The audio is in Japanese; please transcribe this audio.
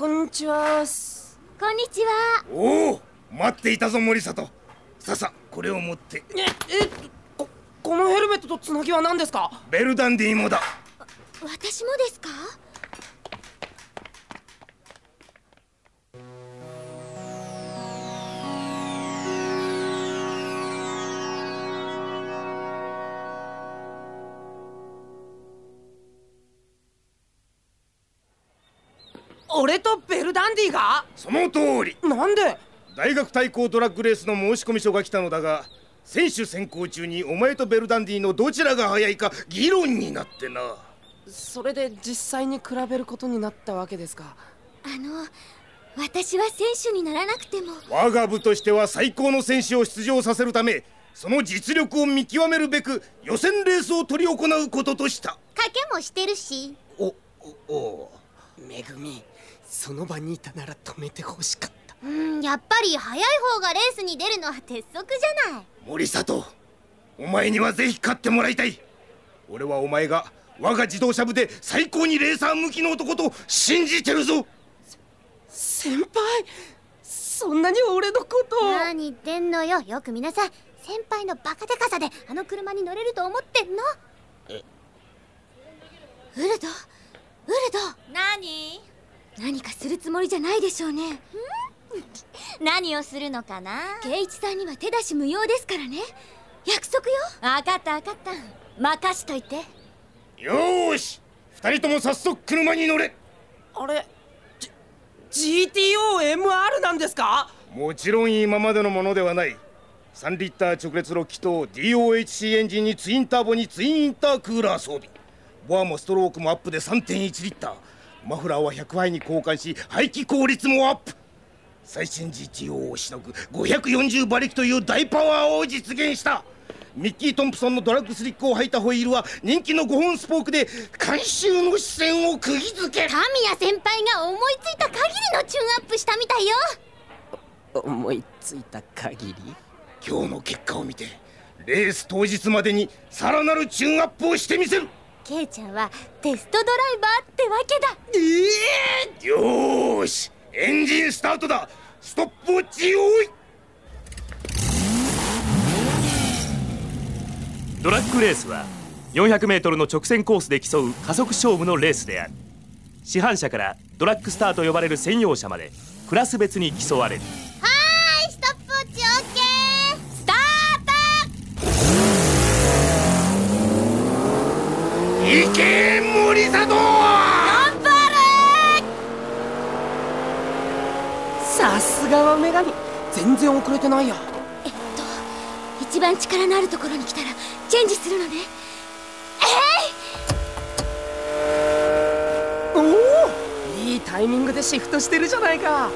こんにちは。こんにちは。おお待っていたぞ森里。ささこれを持って。ええここのヘルメットとつなぎは何ですか？ベルダンディもだ。私もですか？俺とベルダンディが？その通り。なんで？大学対抗ドラッグレースの申込書が来たのだが選手選考中にお前とベルダンディのどちらが早いか議論になってな。それで実際に比べることになったわけですか？あの私は選手にならなくても。我が部としては最高の選手を出場させるためその実力を見極めるべく予選レースを執り行うこととした。賭けもしてるし。おおおめぐみその場にいたなら止めてほしかった。うんやっぱり早い方がレースに出るのは鉄則じゃない。森里お前にはぜひ勝ってもらいたい。俺はお前が我が自動車部で最高にレーサー向きの男と信じてるぞ。先輩そんなに俺のことを。何言ってんのよ。よく見なさい。先輩のバカでかさであの車に乗れると思ってんの。ウルドウルド。何何かするつもりじゃないでしょうね。何をするのかな。圭一さんには手出し無用ですからね。約束よ。分かった分かった。任しといて。よーし。二人とも早速車に乗れ。あれ、G、GTOMR なんですか？もちろん今までのものではない。3リッター直列6気筒 DOHC エンジンにツインターボにツインインタークーラー装備。ボアもストロークもアップで3.1リッターマフラーは100杯に交換し排気効率もアップ。最新 GTO をしのぐ540馬力という大パワーを実現した。ミッキー・トンプソンのドラッグスリックを履いたホイールは人気の5本スポークで観衆の視線を釘付け。神谷先輩が思いついた限りのチューンアップしたみたいよ。思いついた限り？今日の結果を見てレース当日までにさらなるチューンアップをしてみせるケイちゃんはテストドライバーってわけだ。ええよーし。エンジンスタートだ。ストップウォッチ用意。ドラッグレースは 400m の直線コースで競う加速勝負のレースである。市販車からドラッグスターと呼ばれる専用車までクラス別に競われるはーいストップウォッチオッケースタートいけ森里頑張さすがは女神。全然遅れてないや。れえっと一番力のあるところに来たらチェンジするのねおおいいタイミングでシフトしてるじゃないか